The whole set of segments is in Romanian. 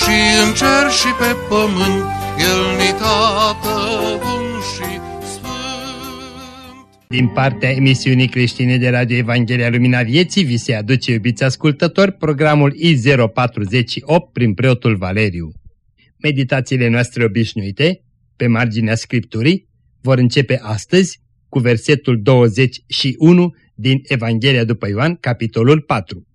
și în cer și pe pământ, El ni tată bun și sfânt. Din partea emisiunii creștine de Radio Evanghelia Lumina Vieții vi se aduce, iubiți ascultători, programul I048 prin preotul Valeriu. Meditațiile noastre obișnuite, pe marginea Scripturii, vor începe astăzi cu versetul 21 din Evanghelia după Ioan, capitolul 4.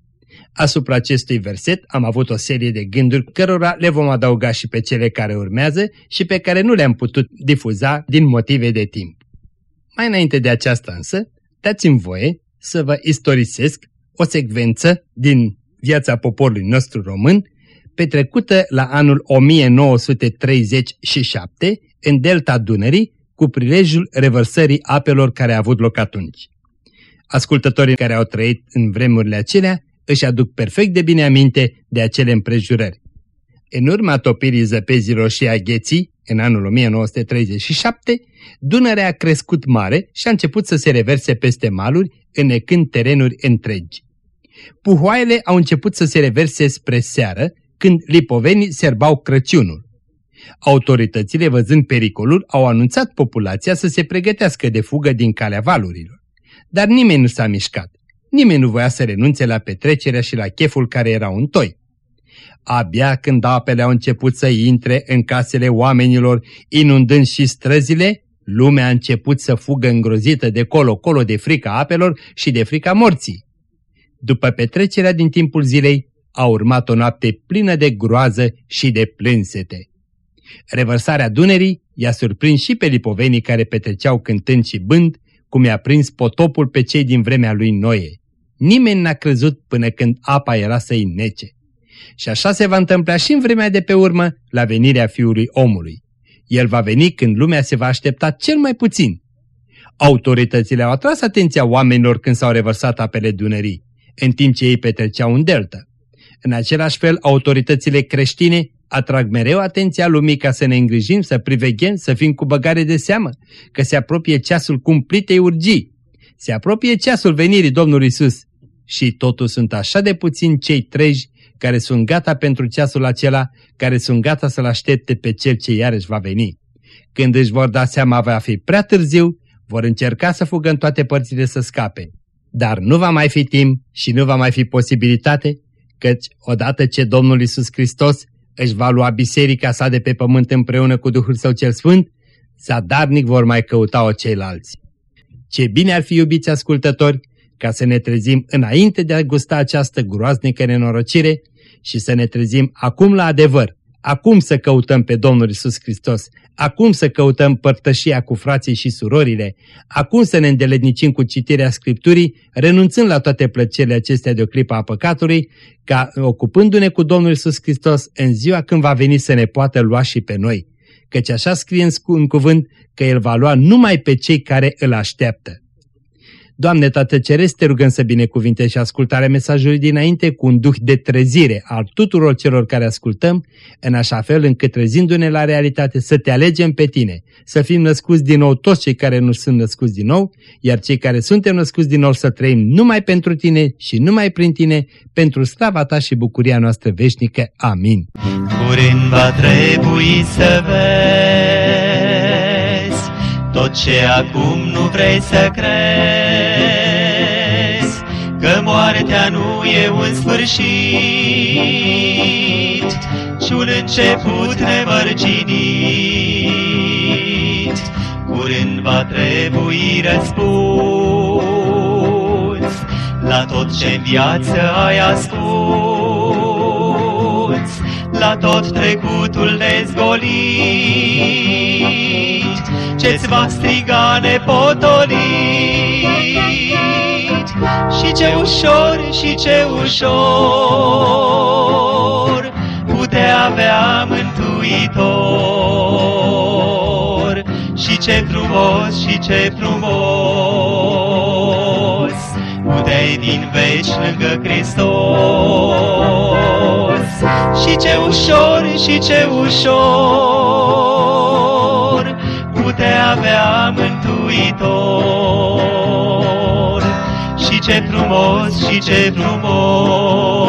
Asupra acestui verset am avut o serie de gânduri cărora le vom adăuga și pe cele care urmează și pe care nu le-am putut difuza din motive de timp. Mai înainte de aceasta însă, dați-mi voie să vă istorisesc o secvență din viața poporului nostru român, petrecută la anul 1937 în delta Dunării, cu prilejul revărsării apelor care a avut loc atunci. Ascultătorii care au trăit în vremurile acelea își aduc perfect de bine aminte de acele împrejurări. În urma topirii zăpezilor și a gheții, în anul 1937, Dunărea a crescut mare și a început să se reverse peste maluri, înecând terenuri întregi. Puhoaiele au început să se reverse spre seară, când lipovenii serbau Crăciunul. Autoritățile, văzând pericolul, au anunțat populația să se pregătească de fugă din calea valurilor. Dar nimeni nu s-a mișcat. Nimeni nu voia să renunțe la petrecerea și la cheful care era un toi. Abia când apele au început să intre în casele oamenilor, inundând și străzile, lumea a început să fugă îngrozită de colo-colo de frica apelor și de frica morții. După petrecerea din timpul zilei, a urmat o noapte plină de groază și de plânsete. Revărsarea Dunării i-a surprins și pe lipovenii care petreceau cântând și bând, cum i-a prins potopul pe cei din vremea lui Noe. Nimeni n-a crezut până când apa era să-i nece. Și așa se va întâmpla și în vremea de pe urmă, la venirea Fiului Omului. El va veni când lumea se va aștepta cel mai puțin. Autoritățile au atras atenția oamenilor când s-au revărsat apele Dunării, în timp ce ei petreceau în delta. În același fel, autoritățile creștine atrag mereu atenția lumii ca să ne îngrijim, să priveghem, să fim cu băgare de seamă, că se apropie ceasul cumplitei urgii. Se apropie ceasul venirii Domnului Isus. Și totul sunt așa de puțini cei treji care sunt gata pentru ceasul acela, care sunt gata să-L aștepte pe Cel ce iarăși va veni. Când își vor da seama va fi prea târziu, vor încerca să fugă în toate părțile să scape. Dar nu va mai fi timp și nu va mai fi posibilitate, căci odată ce Domnul Isus Hristos își va lua biserica sa de pe pământ împreună cu Duhul Său cel Sfânt, zadarnic vor mai căuta-o ceilalți. Ce bine ar fi, iubiți ascultători, ca să ne trezim înainte de a gusta această groaznică nenorocire și să ne trezim acum la adevăr, acum să căutăm pe Domnul Isus Hristos, acum să căutăm părtășia cu frații și surorile, acum să ne îndeletnicim cu citirea Scripturii, renunțând la toate plăcerile acestea de o clipă a păcatului, ca ocupându-ne cu Domnul Isus Hristos în ziua când va veni să ne poată lua și pe noi. Căci așa scrie în cuvânt că El va lua numai pe cei care îl așteaptă. Doamne Tată Ceresc, te rugăm să binecuvinte și ascultarea mesajului dinainte cu un duh de trezire al tuturor celor care ascultăm, în așa fel încât trezindu-ne la realitate să te alegem pe tine, să fim născuți din nou toți cei care nu sunt născuți din nou, iar cei care suntem născuți din nou să trăim numai pentru tine și numai prin tine, pentru slava ta și bucuria noastră veșnică. Amin. Curând va trebui să vezi tot ce acum nu vrei să crezi că moartea nu e un sfârșit, ci un început nemărginit. Curând va trebui răspuns la tot ce viață ai ascuns, la tot trecutul dezgolit, ce-ți va striga nepotolit și ce ușor, și ce ușor putea avea mântuitor. Și ce frumos, și ce frumos, puteai din veci lângă Hristos. Și ce ușor, și ce ușor, mântuitor. Și ce frumos, și ce frumos,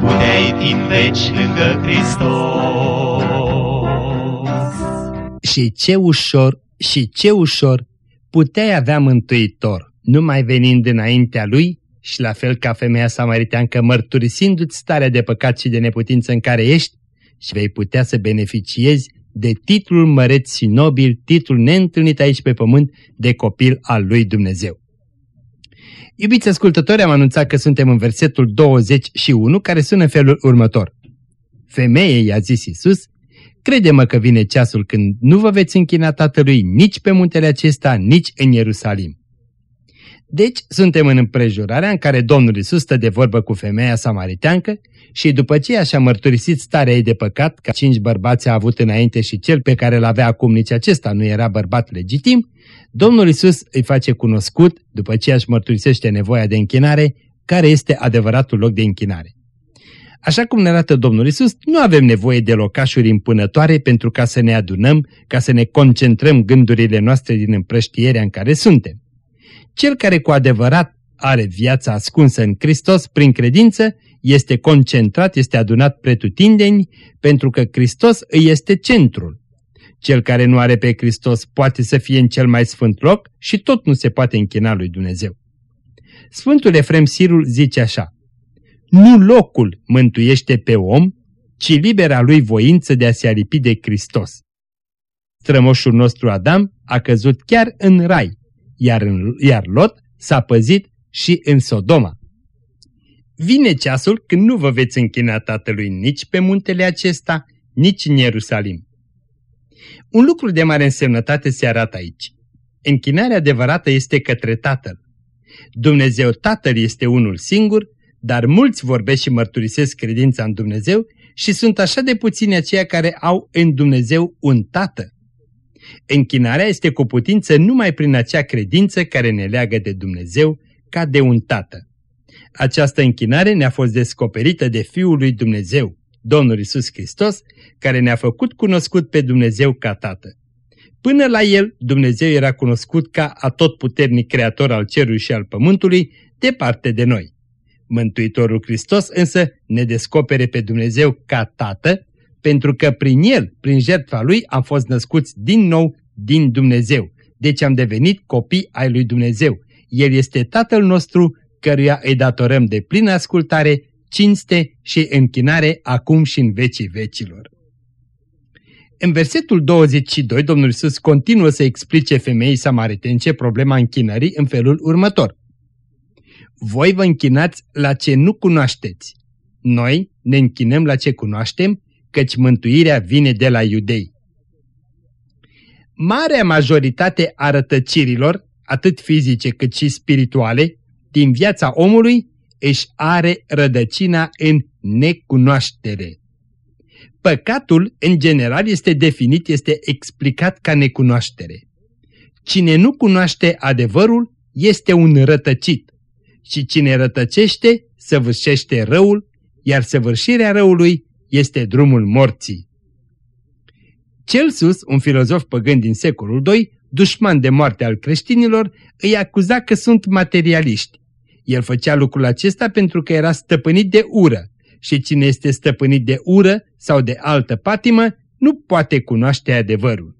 puteai din veci lângă Hristos. Și ce ușor, și ce ușor puteai avea mântuitor, numai venind înaintea lui și la fel ca femeia samariteancă mărturisindu-ți starea de păcat și de neputință în care ești și vei putea să beneficiezi de titlul măreț și nobil, titlul neîntâlnit aici pe pământ de copil al lui Dumnezeu. Iubiți ascultători, am anunțat că suntem în versetul 21, care sună în felul următor. Femeie, i-a zis Iisus, crede-mă că vine ceasul când nu vă veți închina Tatălui nici pe muntele acesta, nici în Ierusalim. Deci, suntem în împrejurarea în care Domnul Iisus stă de vorbă cu femeia samariteancă și după ce și-a mărturisit starea ei de păcat, ca cinci bărbați a avut înainte și cel pe care l-avea acum nici acesta nu era bărbat legitim, Domnul Isus îi face cunoscut, după ce își mărturisește nevoia de închinare, care este adevăratul loc de închinare. Așa cum ne arată Domnul Isus, nu avem nevoie de locașuri impunătoare pentru ca să ne adunăm, ca să ne concentrăm gândurile noastre din împrăștierea în care suntem. Cel care cu adevărat are viața ascunsă în Hristos prin credință, este concentrat, este adunat pretutindeni, pentru că Hristos îi este centrul. Cel care nu are pe Hristos poate să fie în cel mai sfânt loc și tot nu se poate închina lui Dumnezeu. Sfântul Efrem Sirul zice așa, Nu locul mântuiește pe om, ci libera lui voință de a se alipi de Hristos. Strămoșul nostru Adam a căzut chiar în rai, iar, în, iar Lot s-a păzit și în Sodoma. Vine ceasul când nu vă veți închina Tatălui nici pe muntele acesta, nici în Ierusalim. Un lucru de mare însemnătate se arată aici. Închinarea adevărată este către Tatăl. Dumnezeu Tatăl este unul singur, dar mulți vorbesc și mărturisesc credința în Dumnezeu și sunt așa de puțini aceia care au în Dumnezeu un Tată. Închinarea este cu putință numai prin acea credință care ne leagă de Dumnezeu ca de un Tată. Această închinare ne-a fost descoperită de Fiul lui Dumnezeu, Domnul Isus Hristos, care ne-a făcut cunoscut pe Dumnezeu ca Tată. Până la El, Dumnezeu era cunoscut ca atotputernic creator al cerului și al pământului, departe de noi. Mântuitorul Hristos însă ne descopere pe Dumnezeu ca Tată, pentru că prin El, prin jertfa Lui, am fost născuți din nou din Dumnezeu. Deci am devenit copii ai lui Dumnezeu. El este Tatăl nostru, căruia îi datorăm de plină ascultare, cinste și închinare acum și în vecii vecilor. În versetul 22, Domnul Iisus continuă să explice femeii samaritence problema închinării în felul următor. Voi vă închinați la ce nu cunoașteți. Noi ne închinăm la ce cunoaștem, căci mântuirea vine de la iudei. Marea majoritate a rătăcirilor, atât fizice cât și spirituale, din viața omului își are rădăcina în necunoaștere. Păcatul, în general, este definit, este explicat ca necunoaștere. Cine nu cunoaște adevărul este un rătăcit și cine rătăcește săvârșește răul, iar săvârșirea răului este drumul morții. Celsus, un filozof păgân din secolul II, dușman de moarte al creștinilor, îi acuza că sunt materialiști. El făcea lucrul acesta pentru că era stăpânit de ură și cine este stăpânit de ură sau de altă patimă nu poate cunoaște adevărul.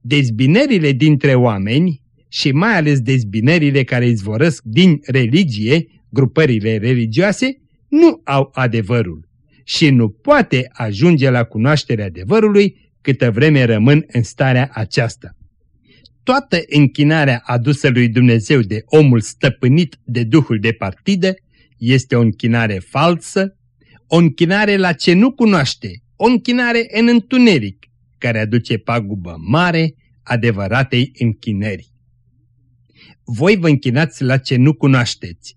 Dezbinările dintre oameni și mai ales dezbinările care izvorăsc din religie, grupările religioase, nu au adevărul și nu poate ajunge la cunoașterea adevărului câtă vreme rămân în starea aceasta. Toată închinarea adusă lui Dumnezeu de omul stăpânit de duhul de partidă este o închinare falsă, o închinare la ce nu cunoaște, o închinare în întuneric, care aduce pagubă mare adevăratei închinări. Voi vă închinați la ce nu cunoașteți.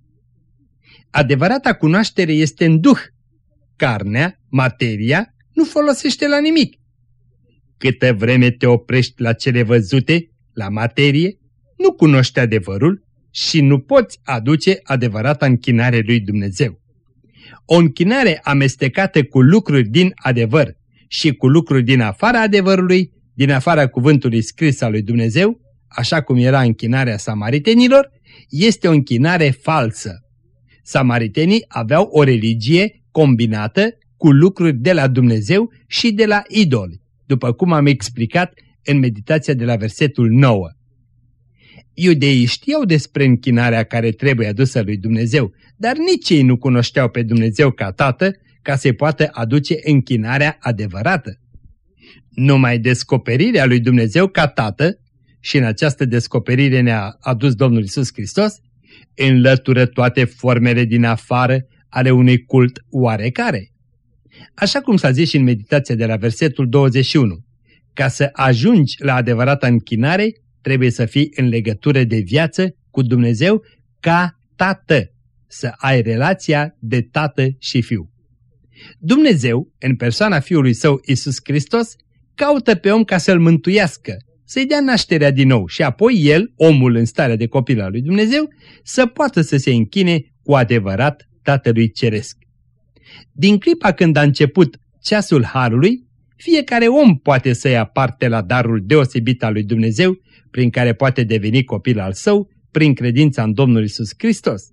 Adevărata cunoaștere este în duh, carnea, materia, nu folosește la nimic. Câtă vreme te oprești la cele văzute, la materie, nu cunoști adevărul și nu poți aduce adevărata închinare lui Dumnezeu. O închinare amestecată cu lucruri din adevăr și cu lucruri din afara adevărului, din afara cuvântului scris al lui Dumnezeu, așa cum era închinarea samaritenilor, este o închinare falsă. Samaritenii aveau o religie combinată cu lucruri de la Dumnezeu și de la idoli, după cum am explicat în meditația de la versetul 9. Iudeii știau despre închinarea care trebuie adusă lui Dumnezeu, dar nici ei nu cunoșteau pe Dumnezeu ca Tată ca să poată aduce închinarea adevărată. Numai descoperirea lui Dumnezeu ca Tată, și în această descoperire ne-a adus Domnul Isus Hristos, înlătură toate formele din afară ale unui cult oarecare. Așa cum s-a zis și în meditația de la versetul 21, ca să ajungi la adevărata închinare, trebuie să fii în legătură de viață cu Dumnezeu ca tată, să ai relația de tată și fiu. Dumnezeu, în persoana Fiului Său Isus Hristos, caută pe om ca să-l mântuiască, să-i dea nașterea din nou și apoi el, omul în starea de copil al lui Dumnezeu, să poată să se închine cu adevărat Tatălui Ceresc. Din clipa când a început ceasul Harului, fiecare om poate să ia parte la darul deosebit al lui Dumnezeu, prin care poate deveni copil al său, prin credința în Domnul Isus Hristos.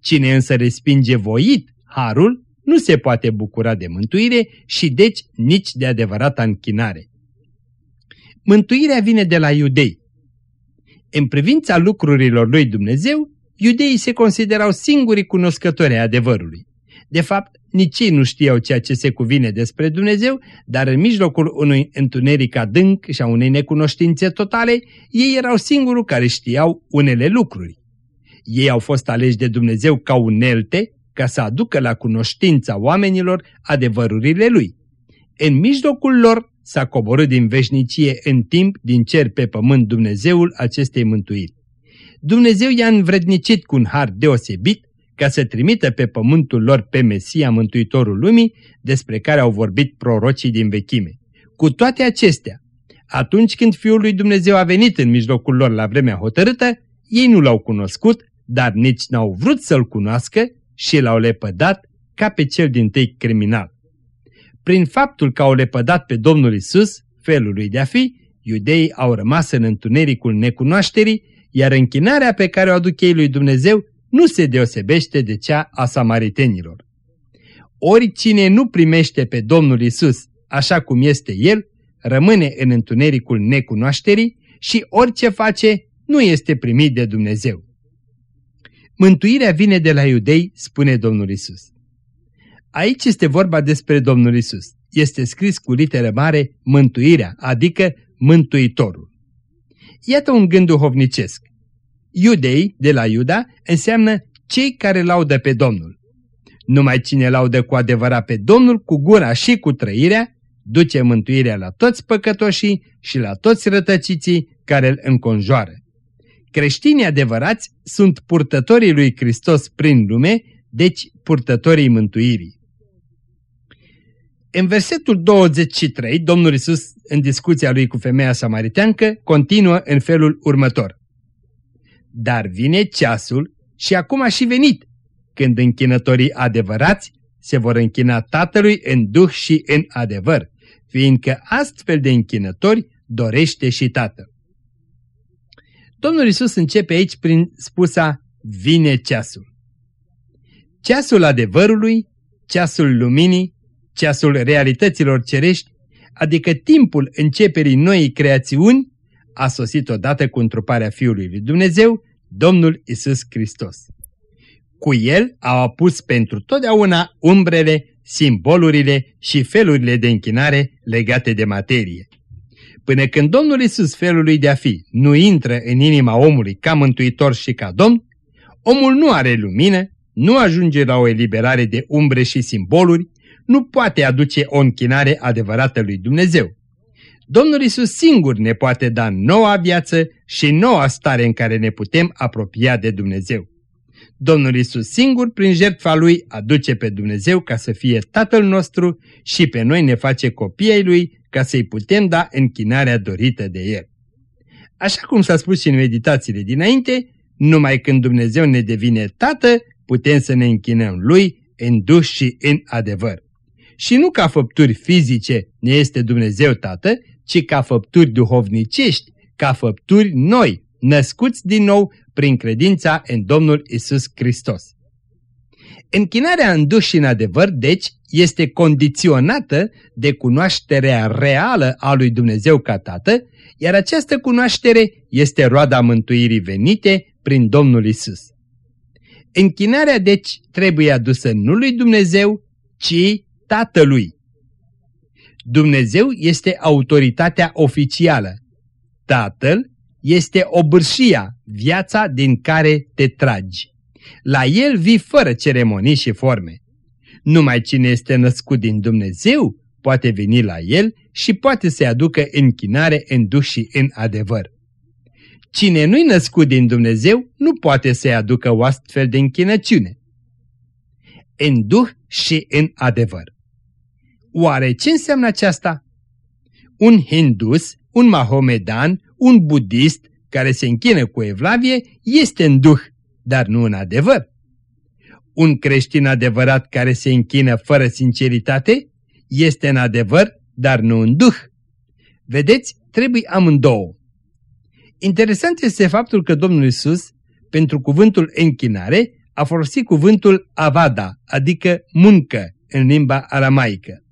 Cine însă respinge voit Harul, nu se poate bucura de mântuire și deci nici de adevărata închinare. Mântuirea vine de la iudei. În privința lucrurilor lui Dumnezeu, iudeii se considerau singurii cunoscători ai adevărului. De fapt, nici ei nu știau ceea ce se cuvine despre Dumnezeu, dar în mijlocul unui întuneric adânc și a unei necunoștințe totale, ei erau singurul care știau unele lucruri. Ei au fost aleși de Dumnezeu ca unelte ca să aducă la cunoștința oamenilor adevărurile Lui. În mijlocul lor s-a coborât din veșnicie în timp din cer pe pământ Dumnezeul acestei mântuiri. Dumnezeu i-a învrednicit cu un har deosebit ca să trimită pe pământul lor pe Mesia Mântuitorul Lumii, despre care au vorbit prorocii din vechime. Cu toate acestea, atunci când Fiul lui Dumnezeu a venit în mijlocul lor la vremea hotărâtă, ei nu l-au cunoscut, dar nici n-au vrut să-l cunoască și l-au lepădat ca pe cel din tâi criminal. Prin faptul că au lepădat pe Domnul Isus, felul lui de-a fi, iudeii au rămas în întunericul necunoașterii, iar închinarea pe care o aduc ei lui Dumnezeu nu se deosebește de cea a samaritenilor. Oricine nu primește pe Domnul Isus așa cum este El, rămâne în întunericul necunoașterii și orice face nu este primit de Dumnezeu. Mântuirea vine de la iudei, spune Domnul Isus. Aici este vorba despre Domnul Isus. Este scris cu litere mare mântuirea, adică mântuitorul. Iată un gând duhovnicesc. Iudei, de la Iuda, înseamnă cei care laudă pe Domnul. Numai cine laudă cu adevărat pe Domnul, cu gura și cu trăirea, duce mântuirea la toți păcătoșii și la toți rătăciții care îl înconjoară. Creștinii adevărați sunt purtătorii lui Hristos prin lume, deci purtătorii mântuirii. În versetul 23, Domnul Isus, în discuția lui cu femeia samariteancă, continuă în felul următor. Dar vine ceasul și acum a și venit, când închinătorii adevărați se vor închina Tatălui în duh și în adevăr, fiindcă astfel de închinători dorește și Tatăl. Domnul Isus începe aici prin spusa, vine ceasul. Ceasul adevărului, ceasul luminii, ceasul realităților cerești, adică timpul începerii noii creațiuni, a sosit odată cu întruparea Fiului lui Dumnezeu, Domnul Isus Hristos. Cu el au apus pentru totdeauna umbrele, simbolurile și felurile de închinare legate de materie. Până când Domnul Isus felului de a fi nu intră în inima omului ca mântuitor și ca domn, omul nu are lumină, nu ajunge la o eliberare de umbre și simboluri, nu poate aduce o închinare adevărată lui Dumnezeu. Domnul Isus singur ne poate da noua viață și noua stare în care ne putem apropia de Dumnezeu. Domnul Isus singur, prin jertfa Lui, aduce pe Dumnezeu ca să fie Tatăl nostru și pe noi ne face copiii Lui ca să-i putem da închinarea dorită de El. Așa cum s-a spus și în meditațiile dinainte, numai când Dumnezeu ne devine Tată, putem să ne închinăm Lui în duș și în adevăr. Și nu ca făpturi fizice ne este Dumnezeu Tată, ci ca făpturi duhovnicești, ca făpturi noi, născuți din nou prin credința în Domnul Isus Hristos. Închinarea în duș și în adevăr, deci, este condiționată de cunoașterea reală a lui Dumnezeu ca Tată, iar această cunoaștere este roada mântuirii venite prin Domnul Isus. Închinarea, deci, trebuie adusă nu lui Dumnezeu, ci Tatălui. Dumnezeu este autoritatea oficială. Tatăl este obârșia, viața din care te tragi. La el vii fără ceremonii și forme. Numai cine este născut din Dumnezeu poate veni la el și poate să-i aducă închinare în duș și în adevăr. Cine nu-i născut din Dumnezeu nu poate să-i aducă o astfel de închinăciune. În duh și în adevăr. Oare ce înseamnă aceasta? Un hindus, un mahomedan, un budist care se închină cu evlavie este în duh, dar nu în adevăr. Un creștin adevărat care se închină fără sinceritate este în adevăr, dar nu în duh. Vedeți, trebuie amândouă. Interesant este faptul că Domnul Isus, pentru cuvântul închinare, a folosit cuvântul avada, adică muncă, în limba aramaică.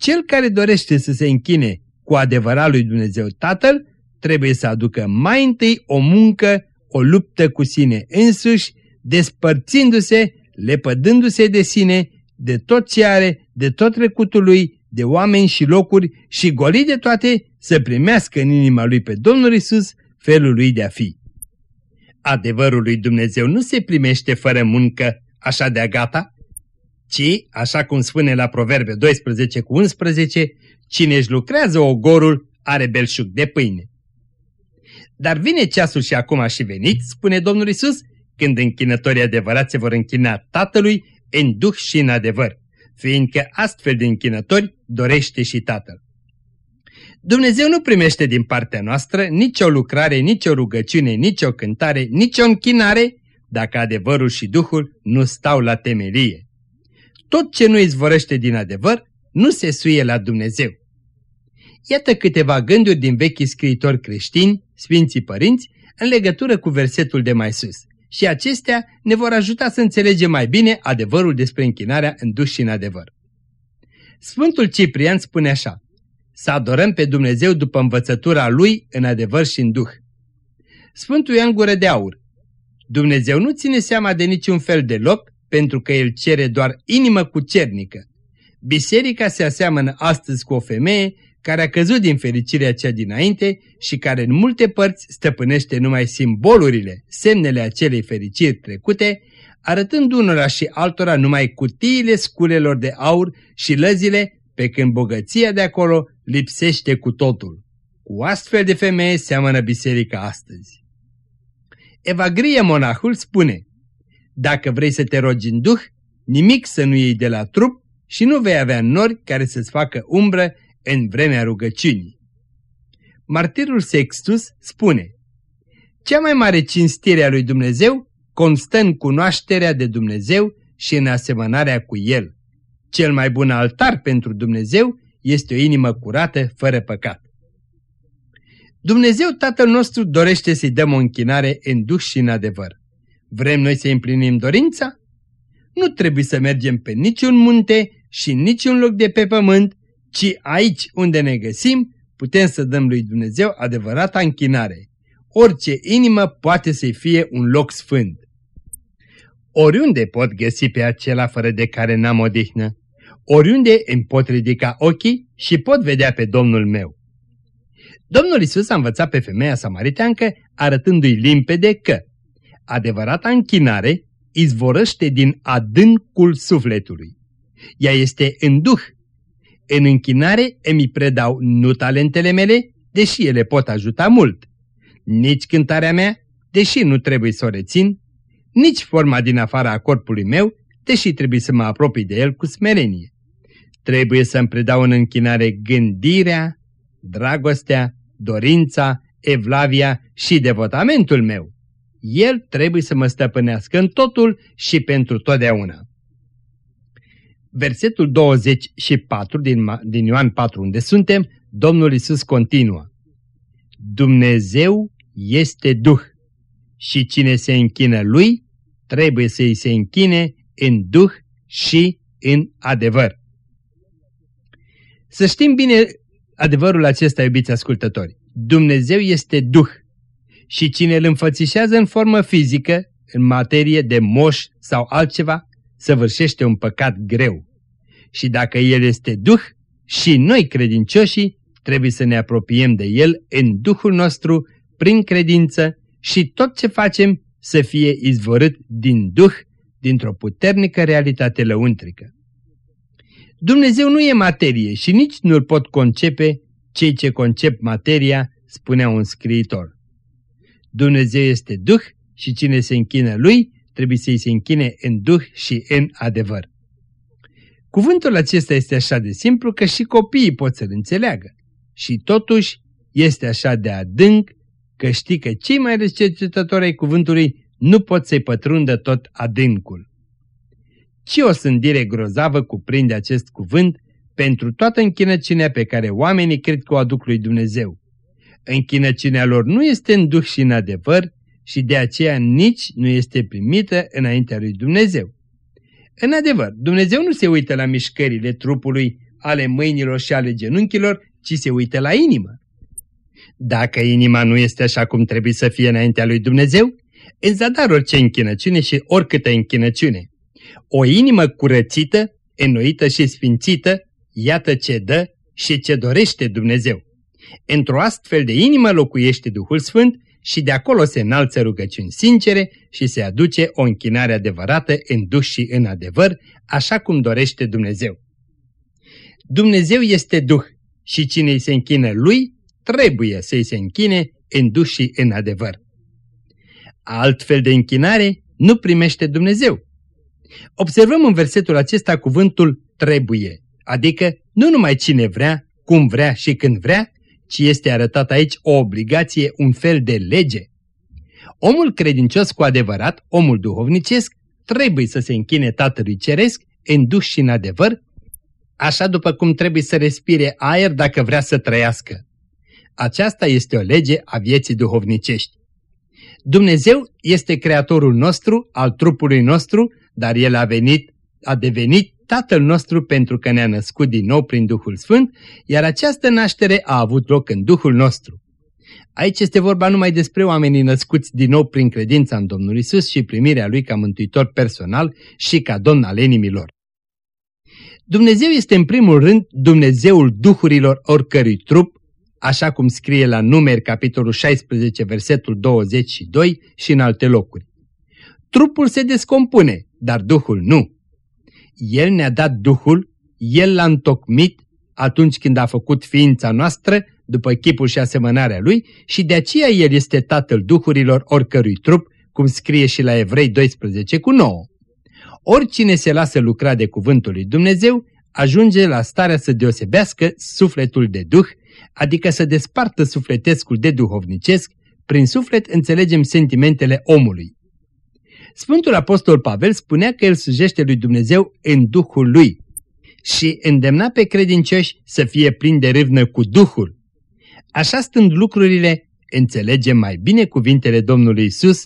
Cel care dorește să se închine cu adevărat lui Dumnezeu Tatăl, trebuie să aducă mai întâi o muncă, o luptă cu sine însuși, despărțindu-se, lepădându-se de sine, de tot ce are, de tot trecutul lui, de oameni și locuri și golit de toate, să primească în inima lui pe Domnul Isus felul lui de a fi. Adevărul lui Dumnezeu nu se primește fără muncă, așa de-a gata, ci, așa cum spune la Proverbe 12 cu 11, cine își lucrează ogorul are belșug de pâine. Dar vine ceasul și acum a și venit, spune Domnul Isus, când închinătorii adevărați se vor închina Tatălui în duh și în adevăr, fiindcă astfel de închinători dorește și Tatăl. Dumnezeu nu primește din partea noastră nicio lucrare, nicio rugăciune, nicio cântare, nicio închinare, dacă adevărul și Duhul nu stau la temelie. Tot ce nu izvorăște din adevăr nu se suie la Dumnezeu. Iată câteva gânduri din vechi scriitori creștini, Sfinții Părinți, în legătură cu versetul de mai sus. Și acestea ne vor ajuta să înțelegem mai bine adevărul despre închinarea în duș și în adevăr. Sfântul Ciprian spune așa, să adorăm pe Dumnezeu după învățătura Lui în adevăr și în duh. Sfântul Ioan Gură de Aur, Dumnezeu nu ține seama de niciun fel de loc, pentru că El cere doar inimă cu cernică. Biserica se aseamănă astăzi cu o femeie care a căzut din fericirea cea dinainte și care în multe părți stăpânește numai simbolurile, semnele acelei fericiri trecute, arătând unora și altora numai cutiile sculelor de aur și lăzile, pe când bogăția de acolo lipsește cu totul. Cu astfel de femeie seamănă biserica astăzi. Evagrie monahul spune, dacă vrei să te rogi în duh, nimic să nu iei de la trup și nu vei avea nori care să-ți facă umbră în vremea rugăciunii. Martirul Sextus spune, Cea mai mare cinstire a lui Dumnezeu constă în cunoașterea de Dumnezeu și în asemănarea cu El. Cel mai bun altar pentru Dumnezeu este o inimă curată, fără păcat. Dumnezeu Tatăl nostru dorește să-i dăm o închinare în duș și în adevăr. Vrem noi să împlinim dorința? Nu trebuie să mergem pe niciun munte și niciun loc de pe pământ, ci aici unde ne găsim, putem să dăm lui Dumnezeu adevărata închinare. Orice inimă poate să fie un loc sfânt. Oriunde pot găsi pe acela fără de care n-am odihnă, oriunde îmi pot ridica ochii și pot vedea pe Domnul meu. Domnul Isus a învățat pe femeia samariteancă arătându-i limpede că adevărata închinare izvorăște din adâncul sufletului. Ea este în duh. În închinare îmi predau nu talentele mele, deși ele pot ajuta mult. Nici cântarea mea, deși nu trebuie să o rețin, nici forma din afara corpului meu, deși trebuie să mă apropii de el cu smerenie. Trebuie să-mi predau în închinare gândirea, dragostea, dorința, evlavia și devotamentul meu. El trebuie să mă stăpânească în totul și pentru totdeauna. Versetul 24 din, din Ioan 4, unde suntem, Domnul Isus continuă. Dumnezeu este Duh și cine se închină Lui trebuie să-i se închine în Duh și în adevăr. Să știm bine adevărul acesta, iubiți ascultători. Dumnezeu este Duh și cine îl înfățișează în formă fizică, în materie de moș sau altceva, săvârșește un păcat greu. Și dacă El este Duh, și noi credincioșii trebuie să ne apropiem de El în Duhul nostru, prin credință și tot ce facem să fie izvorât din Duh, dintr-o puternică realitate lăuntrică. Dumnezeu nu e materie și nici nu-l pot concepe cei ce concep materia, spunea un scriitor. Dumnezeu este Duh și cine se închină Lui trebuie să-i se închine în Duh și în adevăr. Cuvântul acesta este așa de simplu că și copiii pot să-l înțeleagă. Și totuși este așa de adânc că știi că cei mai reci cercetători ai cuvântului nu pot să-i pătrundă tot adâncul. Ce o sândire grozavă cuprinde acest cuvânt pentru toată închinăciunea pe care oamenii cred că o aduc lui Dumnezeu. Închinăciunea lor nu este în duh și în adevăr și de aceea nici nu este primită înaintea lui Dumnezeu. În adevăr, Dumnezeu nu se uită la mișcările trupului, ale mâinilor și ale genunchilor, ci se uită la inimă. Dacă inima nu este așa cum trebuie să fie înaintea lui Dumnezeu, în zadar orice închinăciune și oricâtă închinăciune. O inimă curățită, înnoită și sfințită, iată ce dă și ce dorește Dumnezeu. Într-o astfel de inimă locuiește Duhul Sfânt și de acolo se înalță rugăciuni sincere și se aduce o închinare adevărată în duh și în adevăr, așa cum dorește Dumnezeu. Dumnezeu este Duh și cine îi se închină Lui, trebuie să îi se închine în duh și în adevăr. Altfel de închinare nu primește Dumnezeu. Observăm în versetul acesta cuvântul trebuie, adică nu numai cine vrea, cum vrea și când vrea, ci este arătat aici o obligație, un fel de lege. Omul credincios cu adevărat, omul duhovnicesc, trebuie să se închine Tatălui Ceresc în duș și în adevăr, așa după cum trebuie să respire aer dacă vrea să trăiască. Aceasta este o lege a vieții duhovnicești. Dumnezeu este creatorul nostru, al trupului nostru, dar El a venit, a devenit Tatăl nostru pentru că ne-a născut din nou prin Duhul Sfânt, iar această naștere a avut loc în Duhul nostru. Aici este vorba numai despre oamenii născuți din nou prin credința în Domnul Isus și primirea Lui ca mântuitor personal și ca Domn al inimilor. Dumnezeu este în primul rând Dumnezeul duhurilor oricărui trup, așa cum scrie la numeri capitolul 16, versetul 22 și în alte locuri. Trupul se descompune, dar Duhul nu. El ne-a dat Duhul, El l-a întocmit atunci când a făcut ființa noastră după chipul și asemănarea Lui și de aceea El este Tatăl Duhurilor oricărui trup, cum scrie și la Evrei 12 cu 9. Oricine se lasă lucra de cuvântul lui Dumnezeu ajunge la starea să deosebească sufletul de Duh, adică să despartă sufletescul de duhovnicesc, prin suflet înțelegem sentimentele omului. Sfântul Apostol Pavel spunea că el slujește lui Dumnezeu în Duhul lui și îndemna pe credincioși să fie plini de râvnă cu Duhul. Așa stând lucrurile, înțelegem mai bine cuvintele Domnului Isus,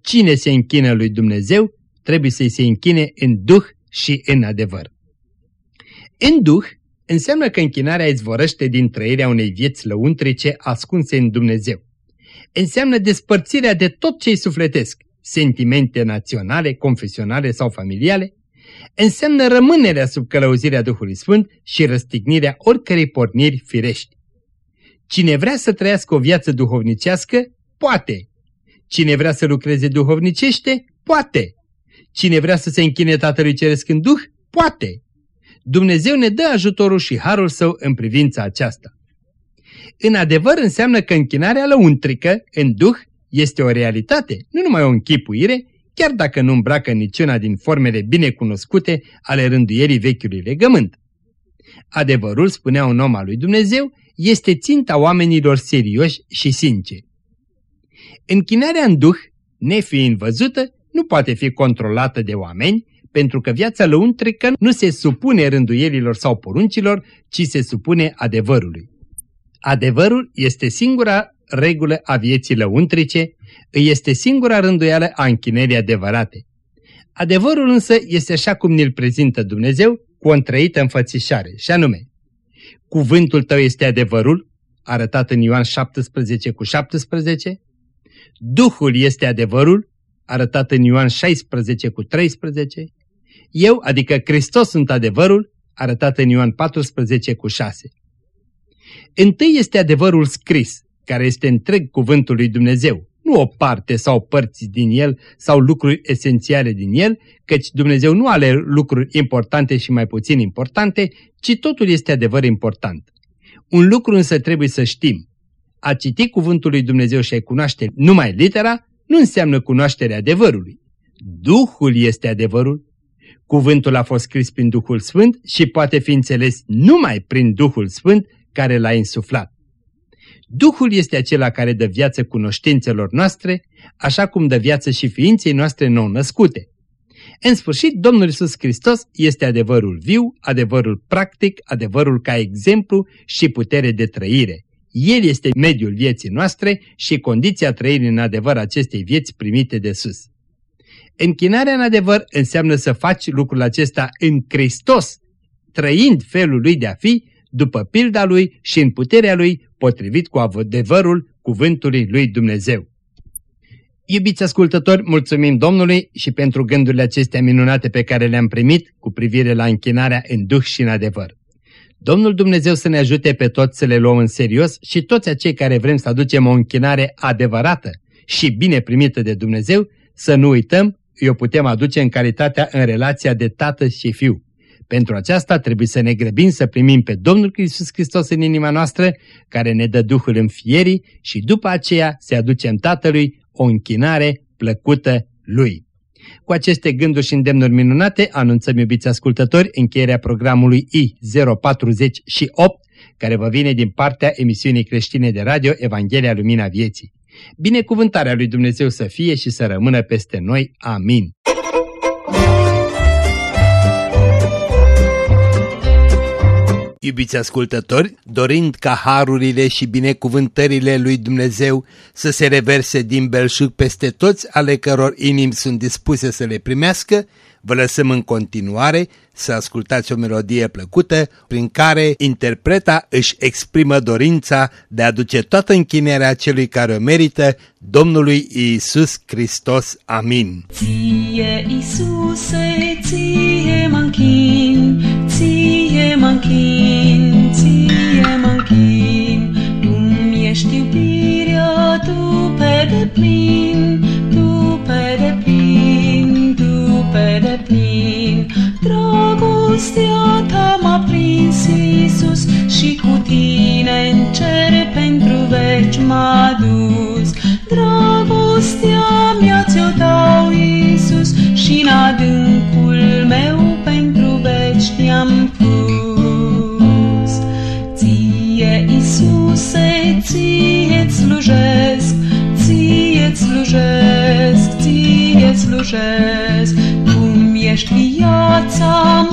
cine se închină lui Dumnezeu trebuie să-i se închine în Duh și în adevăr. În Duh înseamnă că închinarea izvorăște din trăirea unei vieți lăuntrice ascunse în Dumnezeu. Înseamnă despărțirea de tot ce-i sufletesc, sentimente naționale, confesionale sau familiale, înseamnă rămânerea sub călăuzirea Duhului Sfânt și răstignirea oricărei porniri firești. Cine vrea să trăiască o viață duhovnicească, poate. Cine vrea să lucreze duhovnicește, poate. Cine vrea să se închine Tatălui Ceresc în Duh, poate. Dumnezeu ne dă ajutorul și harul său în privința aceasta. În adevăr înseamnă că închinarea lăuntrică, în Duh, este o realitate, nu numai o închipuire, chiar dacă nu îmbracă niciuna din formele binecunoscute ale rânduierii vechiului legământ. Adevărul, spunea un om al lui Dumnezeu, este ținta oamenilor serioși și sinceri. Închinarea în duh, nefiind văzută, nu poate fi controlată de oameni, pentru că viața lăuntrică nu se supune rânduielilor sau poruncilor, ci se supune adevărului. Adevărul este singura regulă a vieții lăuntrice, îi este singura rânduială a închinării adevărate. Adevărul însă este așa cum ne-l prezintă Dumnezeu cu o întrăită înfățișare, și anume, Cuvântul tău este adevărul, arătat în Ioan 17 cu 17, Duhul este adevărul, arătat în Ioan 16 cu 13, eu, adică Hristos sunt adevărul, arătat în Ioan 14 cu 6. Întâi este adevărul scris, care este întreg cuvântul lui Dumnezeu, nu o parte sau părți din el sau lucruri esențiale din el, căci Dumnezeu nu are lucruri importante și mai puțin importante, ci totul este adevăr important. Un lucru însă trebuie să știm. A citi cuvântul lui Dumnezeu și a cunoaște numai litera nu înseamnă cunoașterea adevărului. Duhul este adevărul. Cuvântul a fost scris prin Duhul Sfânt și poate fi înțeles numai prin Duhul Sfânt care l-a insuflat. Duhul este acela care dă viață cunoștințelor noastre, așa cum dă viață și ființei noastre nou-născute. În sfârșit, Domnul Isus Hristos este adevărul viu, adevărul practic, adevărul ca exemplu și putere de trăire. El este mediul vieții noastre și condiția trăirii în adevăr acestei vieți primite de sus. Închinarea în adevăr înseamnă să faci lucrul acesta în Hristos, trăind felul lui de a fi, după pilda lui și în puterea lui, potrivit cu adevărul cuvântului lui Dumnezeu. Iubiți ascultători, mulțumim Domnului și pentru gândurile acestea minunate pe care le-am primit cu privire la închinarea în duh și în adevăr. Domnul Dumnezeu să ne ajute pe toți să le luăm în serios și toți acei care vrem să aducem o închinare adevărată și bine primită de Dumnezeu, să nu uităm, o putem aduce în calitatea în relația de tată și fiu. Pentru aceasta trebuie să ne grăbim să primim pe Domnul Iisus Hristos în inima noastră, care ne dă Duhul în fierii și după aceea să aducem Tatălui o închinare plăcută Lui. Cu aceste gânduri și îndemnuri minunate anunțăm, iubiți ascultători, încheierea programului I-048, care vă vine din partea emisiunii creștine de radio Evanghelia Lumina Vieții. Binecuvântarea lui Dumnezeu să fie și să rămână peste noi. Amin. Iubiți ascultători, dorind ca harurile și binecuvântările lui Dumnezeu să se reverse din belșug peste toți ale căror inimi sunt dispuse să le primească, vă lăsăm în continuare să ascultați o melodie plăcută prin care interpreta își exprimă dorința de a duce toată închinerea celui care o merită Domnului Iisus Hristos. Amin. Ție, Iisuse, ție mă ție mă ție mă Tu-mi ești iubirea, tu pe deplin, tu pe deplin, tu pe deplin. Dragostea ta m-a prins, Iisus, și cu tine în cer pentru veci m-a dus. Slujesc, ție-ți slujesc, cum ești viața mult